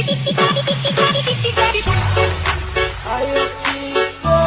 I am